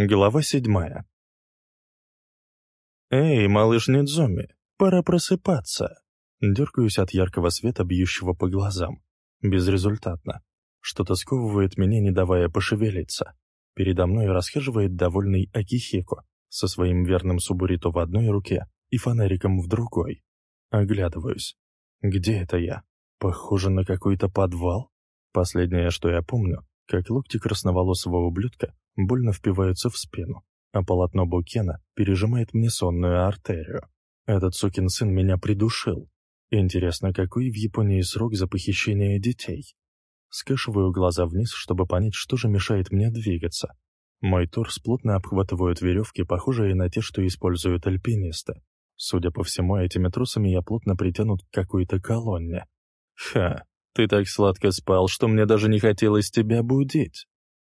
Глава седьмая. «Эй, малыш Недзуми, пора просыпаться!» Дергаюсь от яркого света, бьющего по глазам. Безрезультатно. Что-то сковывает меня, не давая пошевелиться. Передо мной расхаживает довольный Акихико со своим верным Субурито в одной руке и фонариком в другой. Оглядываюсь. Где это я? Похоже на какой-то подвал? Последнее, что я помню, как локти красноволосого ублюдка больно впиваются в спину, а полотно букена пережимает мне сонную артерию. Этот сукин сын меня придушил. Интересно, какой в Японии срок за похищение детей? Скашиваю глаза вниз, чтобы понять, что же мешает мне двигаться. Мой торс плотно обхватывают веревки, похожие на те, что используют альпинисты. Судя по всему, этими трусами я плотно притянут к какой-то колонне. Ха, ты так сладко спал, что мне даже не хотелось тебя будить.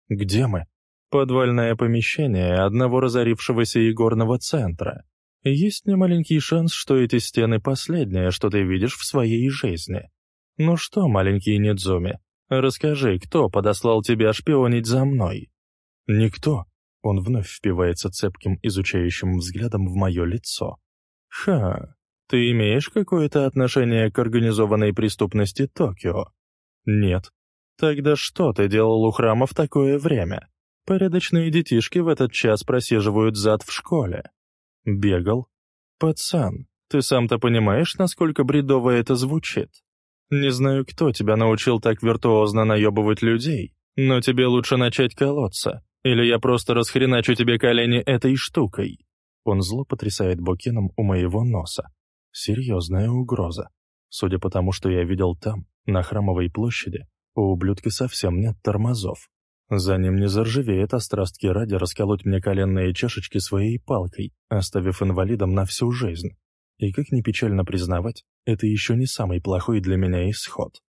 Где мы? Подвальное помещение одного разорившегося игорного центра. Есть немаленький шанс, что эти стены последнее, что ты видишь в своей жизни. Ну что, маленький Недзуми, расскажи, кто подослал тебя шпионить за мной? Никто. Он вновь впивается цепким изучающим взглядом в мое лицо. Ха, ты имеешь какое-то отношение к организованной преступности Токио? Нет. Тогда что ты делал у храма в такое время? Порядочные детишки в этот час просиживают зад в школе. Бегал. Пацан, ты сам-то понимаешь, насколько бредово это звучит? Не знаю, кто тебя научил так виртуозно наебывать людей, но тебе лучше начать колоться, или я просто расхреначу тебе колени этой штукой. Он зло потрясает бокеном у моего носа. Серьезная угроза. Судя по тому, что я видел там, на Храмовой площади, у ублюдка совсем нет тормозов. За ним не заржавеет острастки ради расколоть мне коленные чашечки своей палкой, оставив инвалидом на всю жизнь. И как ни печально признавать, это еще не самый плохой для меня исход.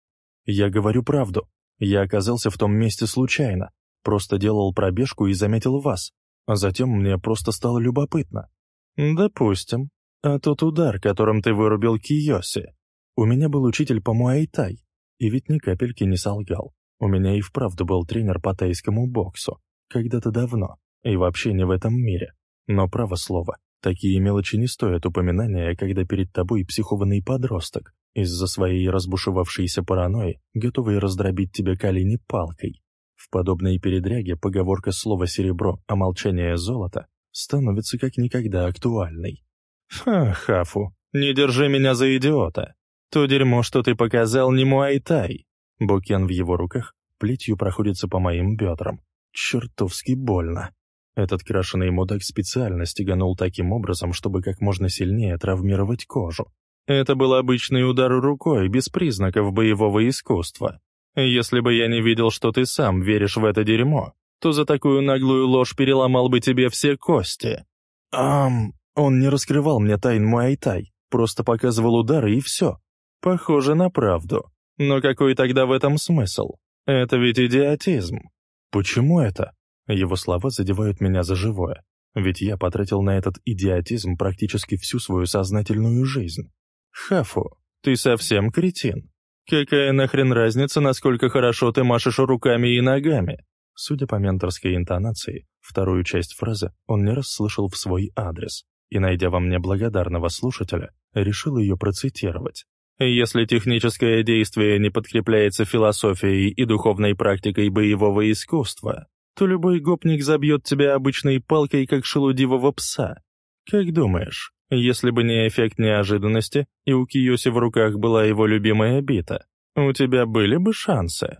Я говорю правду. Я оказался в том месте случайно. Просто делал пробежку и заметил вас. А затем мне просто стало любопытно. Допустим. А тот удар, которым ты вырубил Киоси. У меня был учитель по муайтай, и ведь ни капельки не солгал. У меня и вправду был тренер по тайскому боксу. Когда-то давно. И вообще не в этом мире. Но право слово, такие мелочи не стоят упоминания, когда перед тобой психованный подросток, из-за своей разбушевавшейся паранойи, готовый раздробить тебе колени палкой. В подобной передряге поговорка слова «серебро», а молчание «золото» становится как никогда актуальной. «Ха, Хафу, не держи меня за идиота. То дерьмо, что ты показал, не муайтай. Букен в его руках плетью проходится по моим бедрам. Чертовски больно. Этот крашеный мудак специально стеганул таким образом, чтобы как можно сильнее травмировать кожу. Это был обычный удар рукой, без признаков боевого искусства. Если бы я не видел, что ты сам веришь в это дерьмо, то за такую наглую ложь переломал бы тебе все кости. Ам, он не раскрывал мне тайн Муайтай, просто показывал удары и все. Похоже на правду. Но какой тогда в этом смысл? Это ведь идиотизм. Почему это? Его слова задевают меня за живое. Ведь я потратил на этот идиотизм практически всю свою сознательную жизнь. Хафу, ты совсем кретин. Какая нахрен разница, насколько хорошо ты машешь руками и ногами? Судя по менторской интонации, вторую часть фразы он не раз слышал в свой адрес и, найдя во мне благодарного слушателя, решил ее процитировать. Если техническое действие не подкрепляется философией и духовной практикой боевого искусства, то любой гопник забьет тебя обычной палкой, как шелудивого пса. Как думаешь, если бы не эффект неожиданности, и у Киоси в руках была его любимая бита, у тебя были бы шансы?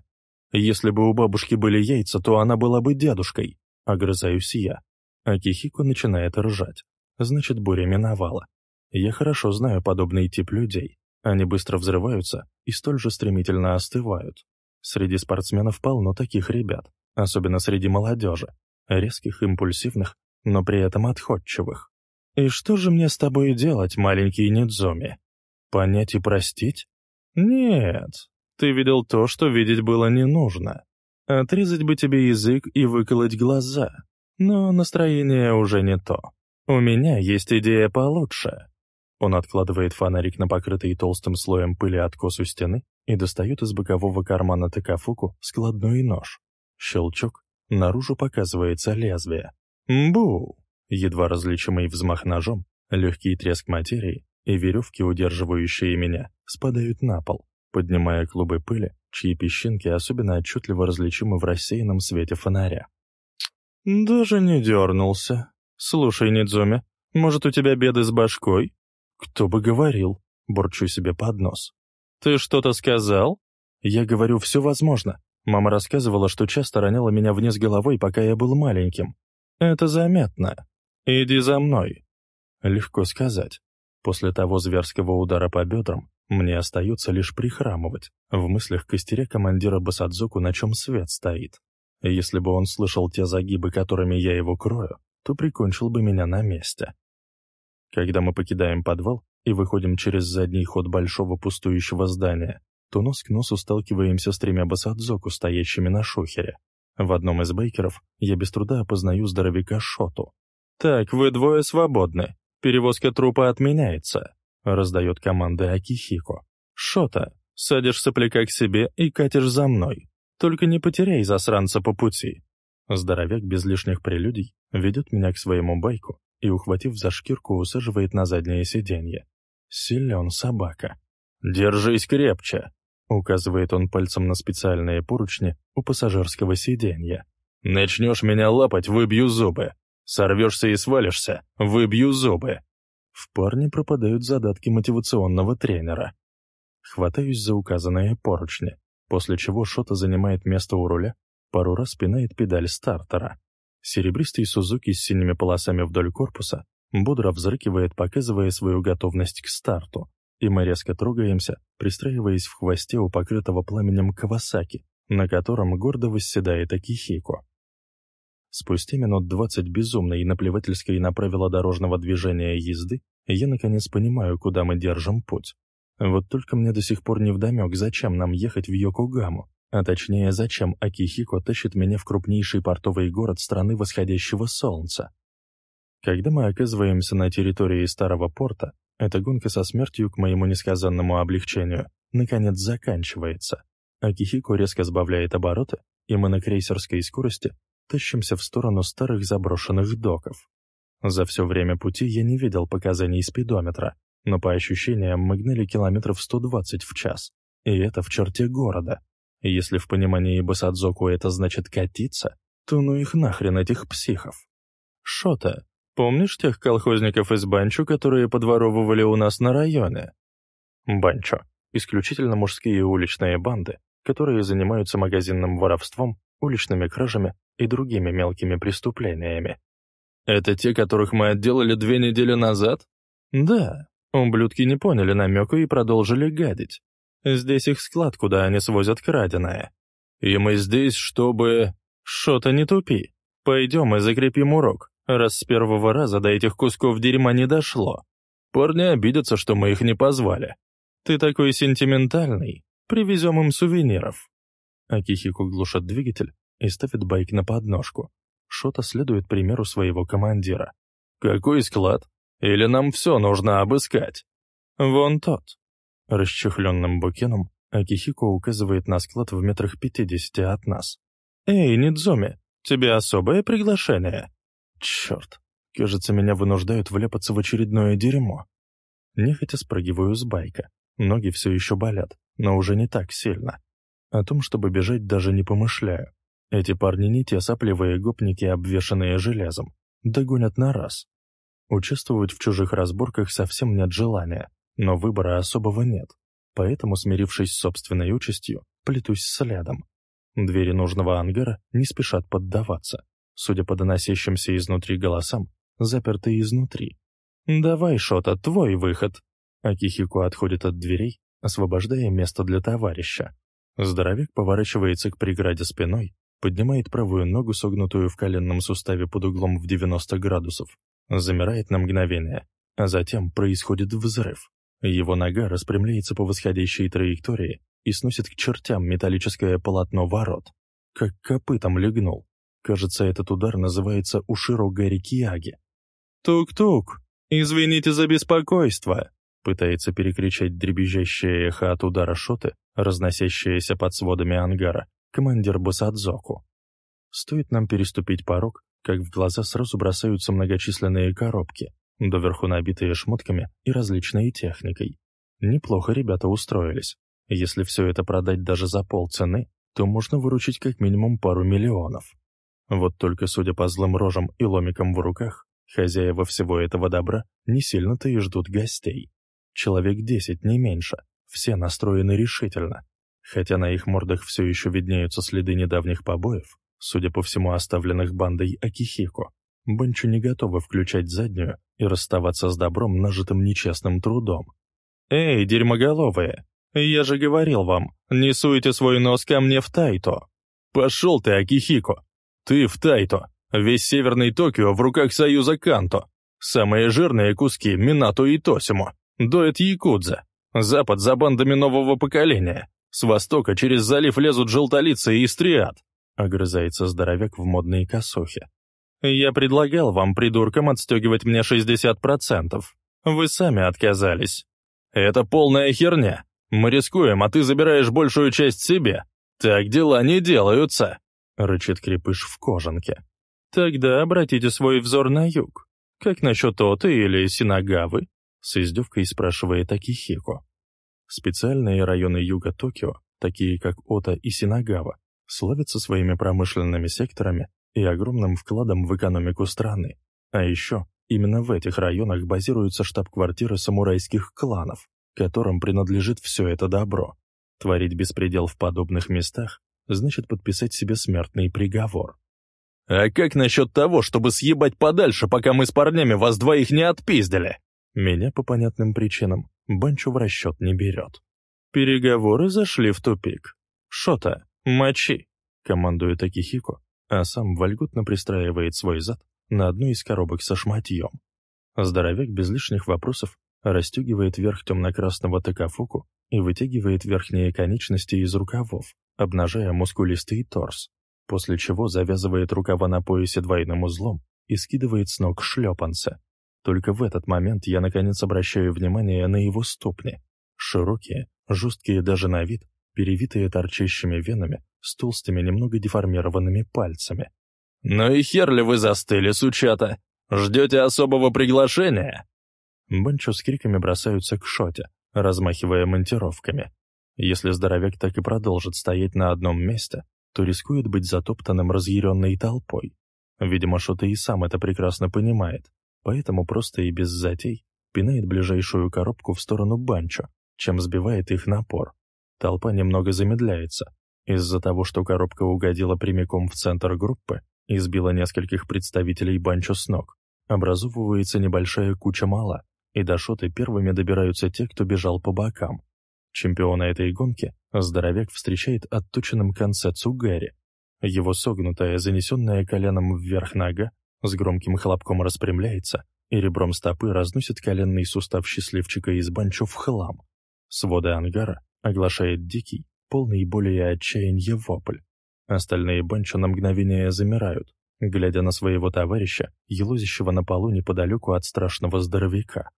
Если бы у бабушки были яйца, то она была бы дедушкой, огрызаюсь я. А Кихико начинает ржать. Значит, буря миновала. Я хорошо знаю подобный тип людей. Они быстро взрываются и столь же стремительно остывают. Среди спортсменов полно таких ребят, особенно среди молодежи, резких, импульсивных, но при этом отходчивых. И что же мне с тобой делать, маленький Нидзуми? Понять и простить? Нет, ты видел то, что видеть было не нужно. Отрезать бы тебе язык и выколоть глаза. Но настроение уже не то. У меня есть идея получше. Он откладывает фонарик на покрытый толстым слоем пыли откос у стены и достает из бокового кармана Такафуку складной нож. Щелчок, наружу показывается лезвие. Бу! Едва различимый взмах ножом, легкий треск материи и веревки, удерживающие меня, спадают на пол, поднимая клубы пыли, чьи песчинки особенно отчетливо различимы в рассеянном свете фонаря. «Даже не дернулся. Слушай, Нидзуми, может, у тебя беды с башкой?» «Кто бы говорил?» — бурчу себе под нос. «Ты что-то сказал?» «Я говорю, все возможно. Мама рассказывала, что часто роняла меня вниз головой, пока я был маленьким. Это заметно. Иди за мной». Легко сказать. После того зверского удара по бедрам мне остается лишь прихрамывать, в мыслях костеря командира Басадзоку, на чем свет стоит. Если бы он слышал те загибы, которыми я его крою, то прикончил бы меня на месте. Когда мы покидаем подвал и выходим через задний ход большого пустующего здания, то нос к носу сталкиваемся с тремя басадзоку, стоящими на шухере. В одном из бейкеров я без труда опознаю здоровяка Шоту. «Так, вы двое свободны. Перевозка трупа отменяется», — раздает команды Акихико. «Шота, садишь сопляка к себе и катишь за мной. Только не потеряй засранца по пути». Здоровяк без лишних прелюдий ведет меня к своему байку и, ухватив за шкирку, усаживает на заднее сиденье. Силен собака. «Держись крепче!» — указывает он пальцем на специальные поручни у пассажирского сиденья. «Начнешь меня лапать, выбью зубы. Сорвешься и свалишься, выбью зубы». В парне пропадают задатки мотивационного тренера. Хватаюсь за указанные поручни, после чего Шота занимает место у руля, пару раз пинает педаль стартера. Серебристый Сузуки с синими полосами вдоль корпуса бодро взрыкивает, показывая свою готовность к старту, и мы резко трогаемся, пристраиваясь в хвосте у покрытого пламенем Кавасаки, на котором гордо восседает Акихико. Спустя минут двадцать безумной и наплевательской на правила дорожного движения езды, я наконец понимаю, куда мы держим путь. Вот только мне до сих пор не вдомек, зачем нам ехать в Йокогаму, а точнее, зачем Акихико тащит меня в крупнейший портовый город страны восходящего солнца. Когда мы оказываемся на территории старого порта, эта гонка со смертью, к моему несказанному облегчению, наконец заканчивается. Акихико резко сбавляет обороты, и мы на крейсерской скорости тащимся в сторону старых заброшенных доков. За все время пути я не видел показаний спидометра, но по ощущениям мы гнали километров 120 в час. И это в черте города. Если в понимании Басадзоку это значит катиться, то ну их нахрен этих психов. Шота, помнишь тех колхозников из Банчо, которые подворовывали у нас на районе? Банчо — исключительно мужские уличные банды, которые занимаются магазинным воровством, уличными кражами и другими мелкими преступлениями. Это те, которых мы отделали две недели назад? Да, ублюдки не поняли намека и продолжили гадить. Здесь их склад, куда они свозят краденое. И мы здесь, чтобы... Что-то не тупи. Пойдем и закрепим урок, раз с первого раза до этих кусков дерьма не дошло. Парни обидятся, что мы их не позвали. Ты такой сентиментальный. Привезем им сувениров. Акихико глушит двигатель и ставит байк на подножку. Шота следует примеру своего командира. «Какой склад? Или нам все нужно обыскать?» «Вон тот». Расчехленным букеном Акихико указывает на склад в метрах пятидесяти от нас. «Эй, Нидзоми, тебе особое приглашение?» «Черт, кажется, меня вынуждают вляпаться в очередное дерьмо». Нехотя спрыгиваю с байка. Ноги все еще болят, но уже не так сильно. О том, чтобы бежать, даже не помышляю. Эти парни не те сопливые гопники, обвешанные железом. Догонят на раз. Участвовать в чужих разборках совсем нет желания, но выбора особого нет. Поэтому, смирившись с собственной участью, плетусь следом. Двери нужного ангара не спешат поддаваться. Судя по доносящимся изнутри голосам, заперты изнутри. «Давай, Шота, твой выход!» Акихико отходит от дверей, освобождая место для товарища. Здоровяк поворачивается к преграде спиной поднимает правую ногу, согнутую в коленном суставе под углом в 90 градусов, замирает на мгновение, а затем происходит взрыв. Его нога распрямляется по восходящей траектории и сносит к чертям металлическое полотно ворот. Как копытом легнул. Кажется, этот удар называется Уширо Гэри Киаги. «Тук-тук! Извините за беспокойство!» Пытается перекричать дребезжащее эхо от удара шоты, разносящееся под сводами ангара, командир Басадзоку. Стоит нам переступить порог, как в глаза сразу бросаются многочисленные коробки, доверху набитые шмотками и различной техникой. Неплохо ребята устроились. Если все это продать даже за полцены, то можно выручить как минимум пару миллионов. Вот только, судя по злым рожам и ломикам в руках, хозяева всего этого добра не сильно-то и ждут гостей. Человек десять, не меньше, все настроены решительно. Хотя на их мордах все еще виднеются следы недавних побоев, судя по всему оставленных бандой Акихико, Бончу не готовы включать заднюю и расставаться с добром, нажитым нечестным трудом. «Эй, дерьмоголовые, я же говорил вам, не суйте свой нос ко мне в Тайто!» «Пошел ты, Акихико! Ты в Тайто! Весь северный Токио в руках Союза Канто! Самые жирные куски Минато и Тосимо! Доет Якудза! Запад за бандами нового поколения! С востока через залив лезут желтолицы и стриад!» Огрызается здоровяк в модные косухи. «Я предлагал вам, придуркам, отстегивать мне 60%. Вы сами отказались. Это полная херня. Мы рискуем, а ты забираешь большую часть себе. Так дела не делаются», — рычит крепыш в кожанке. «Тогда обратите свой взор на юг. Как насчет Оты или Синагавы?» — с издевкой спрашивает Акихико. Специальные районы юга Токио, такие как Ота и Синагава, славятся своими промышленными секторами и огромным вкладом в экономику страны. А еще именно в этих районах базируются штаб-квартиры самурайских кланов, которым принадлежит все это добро. Творить беспредел в подобных местах значит подписать себе смертный приговор. «А как насчет того, чтобы съебать подальше, пока мы с парнями вас двоих не отпиздили?» Меня по понятным причинам Банчу в расчет не берет. Переговоры зашли в тупик. «Шота, мочи!» — командует Акихико, а сам вольготно пристраивает свой зад на одну из коробок со шматьем. Здоровяк без лишних вопросов расстегивает верх темно-красного такафуку и вытягивает верхние конечности из рукавов, обнажая мускулистый торс, после чего завязывает рукава на поясе двойным узлом и скидывает с ног шлепанца. Только в этот момент я наконец обращаю внимание на его ступни. Широкие, жесткие даже на вид, перевитые торчащими венами, с толстыми, немного деформированными пальцами. «Ну и хер ли вы застыли, сучата? Ждете особого приглашения?» Банчо с криками бросаются к Шоте, размахивая монтировками. Если здоровяк так и продолжит стоять на одном месте, то рискует быть затоптанным разъяренной толпой. Видимо, Шота и сам это прекрасно понимает, поэтому просто и без затей пинает ближайшую коробку в сторону Банчо, чем сбивает их напор. Толпа немного замедляется. Из-за того, что коробка угодила прямиком в центр группы и сбила нескольких представителей Банчо с ног, образовывается небольшая куча мала, и до шоты первыми добираются те, кто бежал по бокам. Чемпиона этой гонки здоровяк встречает отточенным конце Цугари. Его согнутая, занесенная коленом вверх нога с громким хлопком распрямляется, и ребром стопы разносит коленный сустав счастливчика из банчо в хлам. Своды ангара оглашает дикий, полный боли и отчаяния вопль. Остальные банчо на мгновение замирают, глядя на своего товарища, елозящего на полу неподалеку от страшного здоровяка.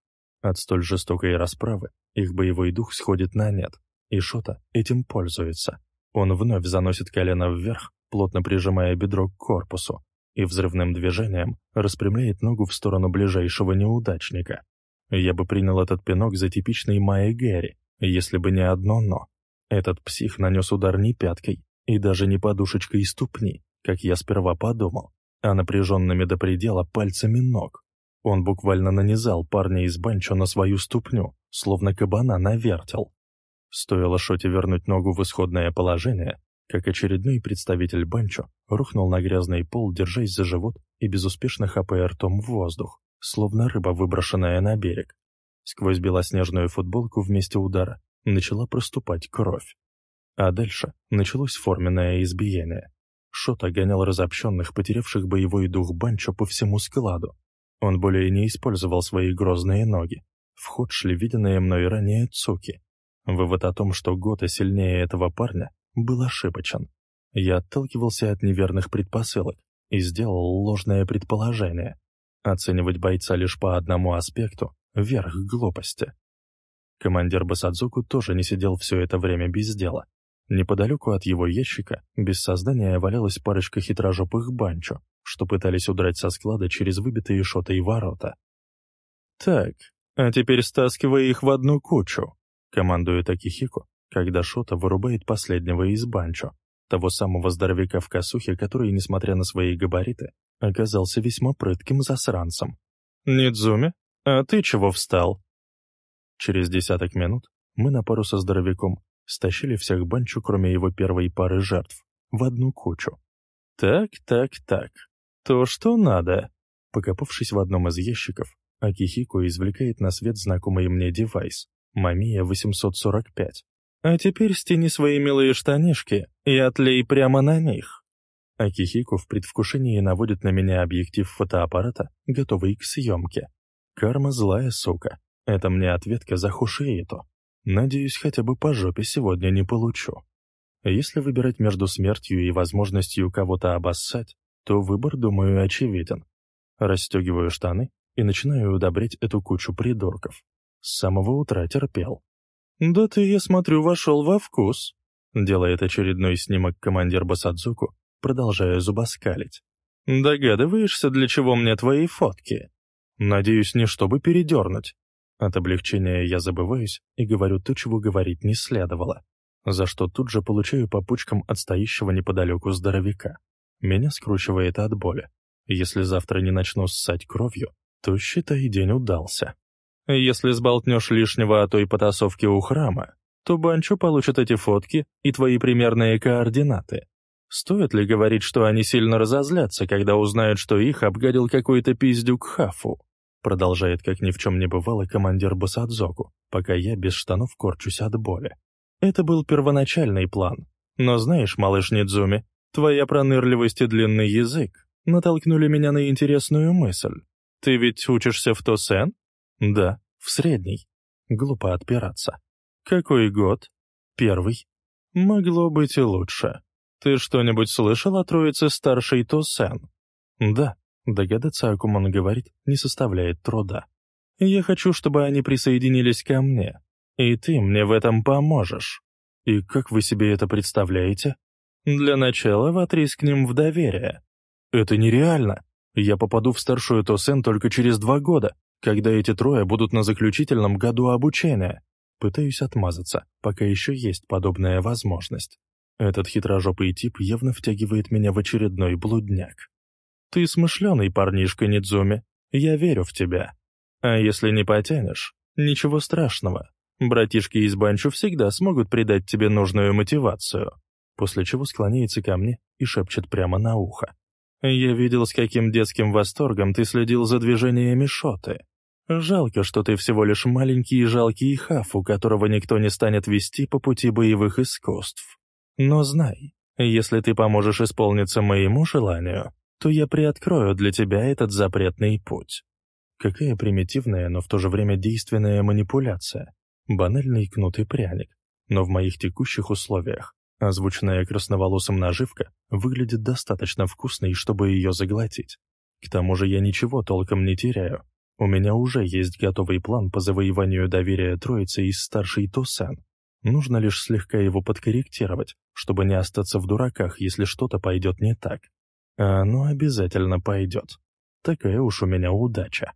От столь жестокой расправы их боевой дух сходит на нет, и Шота этим пользуется. Он вновь заносит колено вверх, плотно прижимая бедро к корпусу, и взрывным движением распрямляет ногу в сторону ближайшего неудачника. Я бы принял этот пинок за типичный Майя Гэри, если бы не одно «но». Этот псих нанес удар не пяткой и даже не подушечкой ступни, как я сперва подумал, а напряженными до предела пальцами ног. Он буквально нанизал парня из банчо на свою ступню, словно кабана навертел. Стоило Шоте вернуть ногу в исходное положение, как очередной представитель банчо рухнул на грязный пол, держась за живот и безуспешно хапая ртом в воздух, словно рыба, выброшенная на берег. Сквозь белоснежную футболку вместе удара начала проступать кровь. А дальше началось форменное избиение. Шота гонял разобщенных, потерявших боевой дух банчо по всему складу. Он более не использовал свои грозные ноги. В ход шли виденные мной ранее цуки. Вывод о том, что Гота сильнее этого парня, был ошибочен. Я отталкивался от неверных предпосылок и сделал ложное предположение. Оценивать бойца лишь по одному аспекту — верх глупости. Командир Басадзуку тоже не сидел все это время без дела. Неподалеку от его ящика без сознания валялась парочка хитрожопых банчо, что пытались удрать со склада через выбитые шотой ворота. «Так, а теперь стаскивай их в одну кучу», — командует Акихико, когда Шота вырубает последнего из банчо, того самого здоровяка в косухе, который, несмотря на свои габариты, оказался весьма прытким засранцем. «Нидзуми, а ты чего встал?» Через десяток минут мы на пару со здоровяком стащили всех банчу, кроме его первой пары жертв, в одну кучу. «Так, так, так. То, что надо». Покопавшись в одном из ящиков, Акихико извлекает на свет знакомый мне девайс Мамия 845. «А теперь стяни свои милые штанишки и отлей прямо на них». Акихико в предвкушении наводит на меня объектив фотоаппарата, готовый к съемке. Карма злая сука. Это мне ответка за Хушииту. Надеюсь, хотя бы по жопе сегодня не получу. Если выбирать между смертью и возможностью кого-то обоссать, то выбор, думаю, очевиден. Расстегиваю штаны и начинаю удобрять эту кучу придурков. С самого утра терпел. «Да ты, я смотрю, вошел во вкус», — делает очередной снимок командир Басадзуку, продолжая зубоскалить. «Догадываешься, для чего мне твои фотки? Надеюсь, не чтобы передернуть, от облегчения я забываюсь и говорю то, чего говорить не следовало, за что тут же получаю по пучкам от стоящего неподалеку здоровяка. Меня скручивает от боли. Если завтра не начну ссать кровью, то, считай, день удался. Если сболтнешь лишнего о той потасовке у храма, то Банчо получит эти фотки и твои примерные координаты. Стоит ли говорить, что они сильно разозлятся, когда узнают, что их обгадил какой-то пиздюк Хафу? Продолжает, как ни в чем не бывало, командир Басадзоку, пока я без штанов корчусь от боли. Это был первоначальный план. Но знаешь, малыш Нидзуми, твоя пронырливость и длинный язык натолкнули меня на интересную мысль. Ты ведь учишься в Тосен? Да, в средний. Глупо отпираться. Какой год? Первый. Могло быть и лучше. Ты что-нибудь слышал о троице старшей Тосен? Да, Догадаться, о ком он говорит, не составляет труда. Я хочу, чтобы они присоединились ко мне. И ты мне в этом поможешь. И как вы себе это представляете? Для начала вотрись к ним в доверие. Это нереально. Я попаду в старшую Тосен только через два года, когда эти трое будут на заключительном году обучения. Пытаюсь отмазаться, пока еще есть подобная возможность. Этот хитрожопый тип явно втягивает меня в очередной блудняк. Ты смышленый парнишка, Нидзуми. Я верю в тебя. А если не потянешь, ничего страшного. Братишки из Банчу всегда смогут придать тебе нужную мотивацию. После чего склоняется ко мне и шепчет прямо на ухо. Я видел, с каким детским восторгом ты следил за движениями Шоты. Жалко, что ты всего лишь маленький и жалкий хафу, которого никто не станет вести по пути боевых искусств. Но знай, если ты поможешь исполниться моему желанию, то я приоткрою для тебя этот запретный путь. Какая примитивная, но в то же время действенная манипуляция. Банальный кнут и пряник. Но в моих текущих условиях озвученная красноволосым наживка выглядит достаточно вкусной, чтобы ее заглотить. К тому же я ничего толком не теряю. У меня уже есть готовый план по завоеванию доверия троицы из старшей Тосан. Нужно лишь слегка его подкорректировать, чтобы не остаться в дураках, если что-то пойдет не так. А оно обязательно пойдет. Такая уж у меня удача.